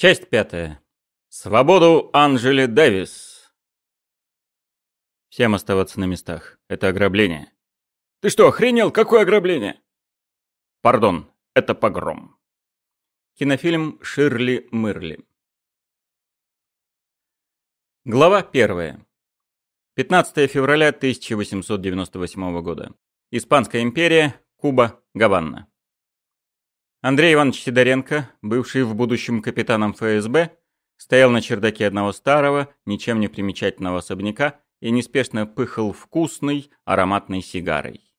Часть пятая. Свободу Анжели Дэвис. Всем оставаться на местах. Это ограбление. Ты что, охренел? Какое ограбление? Пардон, это погром. Кинофильм Ширли Мырли. Глава первая. 15 февраля 1898 года. Испанская империя, Куба, Гаванна. Андрей Иванович Сидоренко, бывший в будущем капитаном ФСБ, стоял на чердаке одного старого, ничем не примечательного особняка и неспешно пыхал вкусной, ароматной сигарой.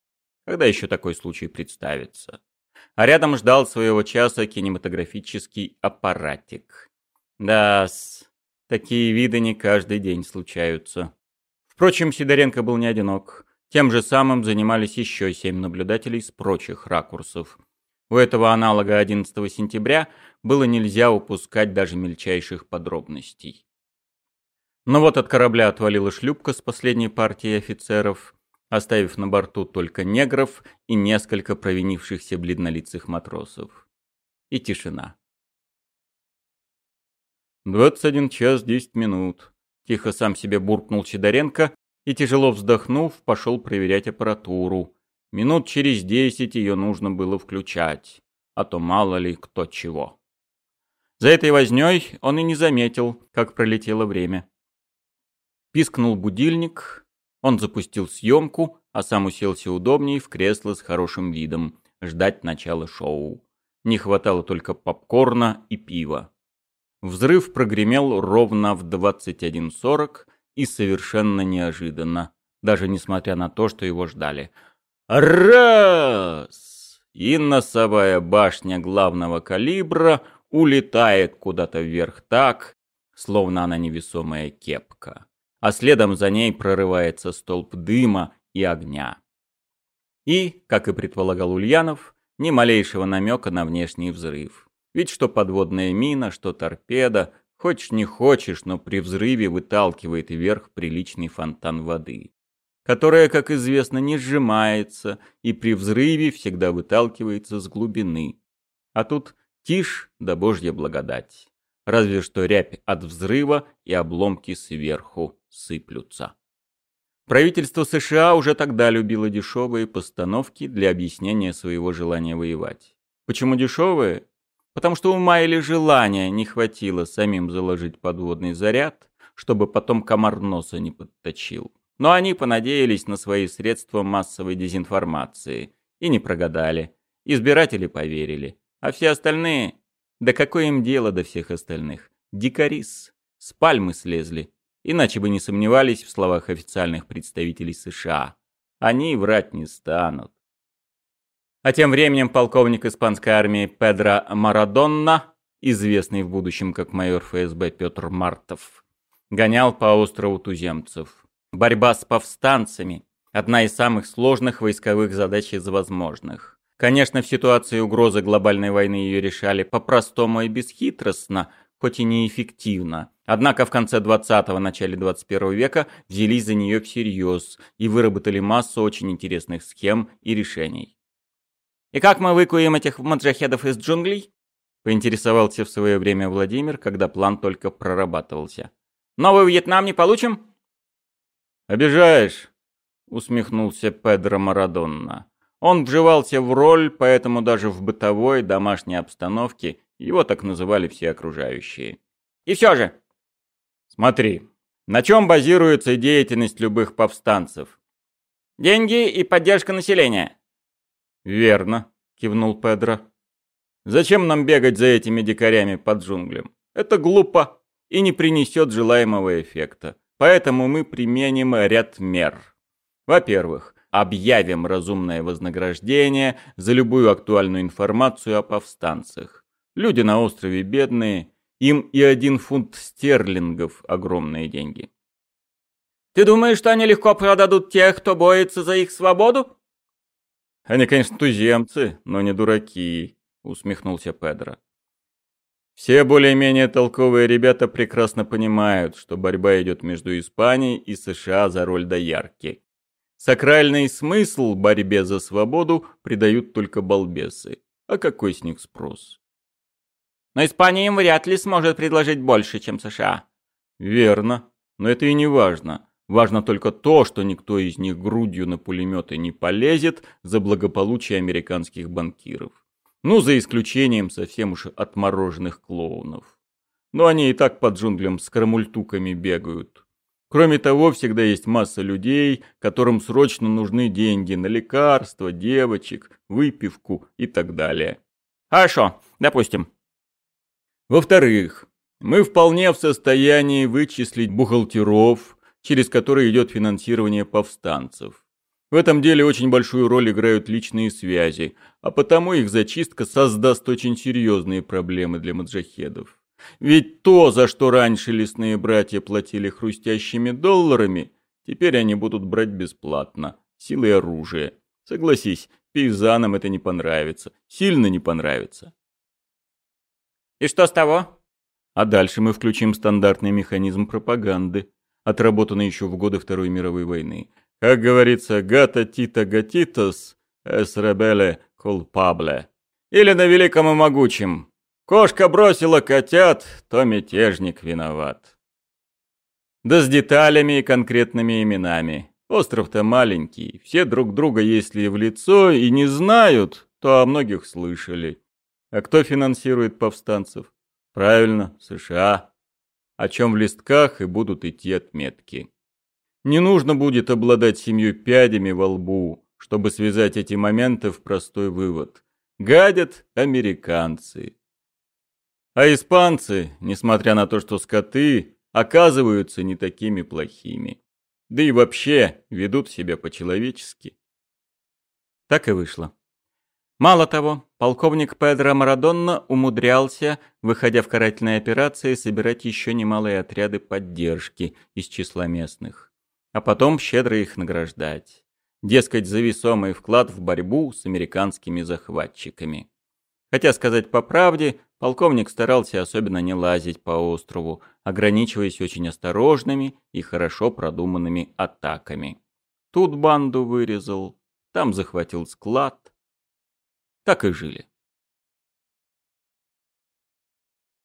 Когда еще такой случай представится? А рядом ждал своего часа кинематографический аппаратик. да -с, такие виды не каждый день случаются. Впрочем, Сидоренко был не одинок. Тем же самым занимались еще семь наблюдателей с прочих ракурсов – у этого аналога 11 сентября было нельзя упускать даже мельчайших подробностей. Но вот от корабля отвалила шлюпка с последней партией офицеров, оставив на борту только негров и несколько провинившихся бледнолицых матросов. И тишина. «Двадцать один час десять минут», — тихо сам себе буркнул Сидоренко и, тяжело вздохнув, пошел проверять аппаратуру, Минут через десять ее нужно было включать, а то мало ли кто чего. За этой вознёй он и не заметил, как пролетело время. Пискнул будильник, он запустил съемку, а сам уселся удобнее в кресло с хорошим видом, ждать начала шоу. Не хватало только попкорна и пива. Взрыв прогремел ровно в 21.40 и совершенно неожиданно, даже несмотря на то, что его ждали – Раз! И носовая башня главного калибра улетает куда-то вверх так, словно она невесомая кепка. А следом за ней прорывается столб дыма и огня. И, как и предполагал Ульянов, ни малейшего намека на внешний взрыв. Ведь что подводная мина, что торпеда, хочешь не хочешь, но при взрыве выталкивает вверх приличный фонтан воды которая, как известно, не сжимается и при взрыве всегда выталкивается с глубины. А тут тишь да божья благодать. Разве что рябь от взрыва и обломки сверху сыплются. Правительство США уже тогда любило дешевые постановки для объяснения своего желания воевать. Почему дешевые? Потому что ума или желания не хватило самим заложить подводный заряд, чтобы потом комар носа не подточил. Но они понадеялись на свои средства массовой дезинформации и не прогадали. Избиратели поверили. А все остальные... Да какое им дело до всех остальных? Дикарис. С пальмы слезли. Иначе бы не сомневались в словах официальных представителей США. Они врать не станут. А тем временем полковник испанской армии Педро Марадонна, известный в будущем как майор ФСБ Петр Мартов, гонял по острову туземцев. Борьба с повстанцами – одна из самых сложных войсковых задач из возможных. Конечно, в ситуации угрозы глобальной войны ее решали по-простому и бесхитростно, хоть и неэффективно. Однако в конце 20-го, начале 21 века взялись за нее всерьез и выработали массу очень интересных схем и решений. «И как мы выкуем этих маджахедов из джунглей?» – поинтересовался в свое время Владимир, когда план только прорабатывался. «Новый Вьетнам не получим?» «Обижаешь», — усмехнулся Педро Марадонна. Он вживался в роль, поэтому даже в бытовой домашней обстановке его так называли все окружающие. «И все же...» «Смотри, на чем базируется деятельность любых повстанцев?» «Деньги и поддержка населения». «Верно», — кивнул Педро. «Зачем нам бегать за этими дикарями под джунглям? Это глупо и не принесет желаемого эффекта. Поэтому мы применим ряд мер. Во-первых, объявим разумное вознаграждение за любую актуальную информацию о повстанцах. Люди на острове бедные, им и один фунт стерлингов – огромные деньги. Ты думаешь, что они легко продадут тех, кто боится за их свободу? Они, конечно, туземцы, но не дураки, усмехнулся Педро. Все более-менее толковые ребята прекрасно понимают, что борьба идет между Испанией и США за роль доярки. Сакральный смысл борьбе за свободу придают только балбесы. А какой с них спрос? Но Испания им вряд ли сможет предложить больше, чем США. Верно. Но это и не важно. Важно только то, что никто из них грудью на пулеметы не полезет за благополучие американских банкиров. Ну, за исключением совсем уж отмороженных клоунов. Но они и так под джунглям с карамультуками бегают. Кроме того, всегда есть масса людей, которым срочно нужны деньги на лекарства, девочек, выпивку и так далее. Хорошо, допустим. Во-вторых, мы вполне в состоянии вычислить бухгалтеров, через которые идет финансирование повстанцев. В этом деле очень большую роль играют личные связи, а потому их зачистка создаст очень серьезные проблемы для маджахедов. Ведь то, за что раньше лесные братья платили хрустящими долларами, теперь они будут брать бесплатно, силой оружия. Согласись, пейзанам это не понравится, сильно не понравится. И что с того? А дальше мы включим стандартный механизм пропаганды, отработанный еще в годы Второй мировой войны. Как говорится, «Гата тита гатитас, эс ребеле culpable». Или на великом и могучем Кошка бросила котят, то мятежник виноват. Да с деталями и конкретными именами. Остров-то маленький, все друг друга, если в лицо и не знают, то о многих слышали. А кто финансирует повстанцев? Правильно, США. О чем в листках и будут идти отметки. Не нужно будет обладать семью пядями во лбу, чтобы связать эти моменты в простой вывод. Гадят американцы. А испанцы, несмотря на то, что скоты, оказываются не такими плохими. Да и вообще ведут себя по-человечески. Так и вышло. Мало того, полковник Педро Марадонна умудрялся, выходя в карательные операции, собирать еще немалые отряды поддержки из числа местных, а потом щедро их награждать. Дескать, за весомый вклад в борьбу с американскими захватчиками. Хотя сказать по правде, полковник старался особенно не лазить по острову, ограничиваясь очень осторожными и хорошо продуманными атаками. Тут банду вырезал, там захватил склад. Так и жили.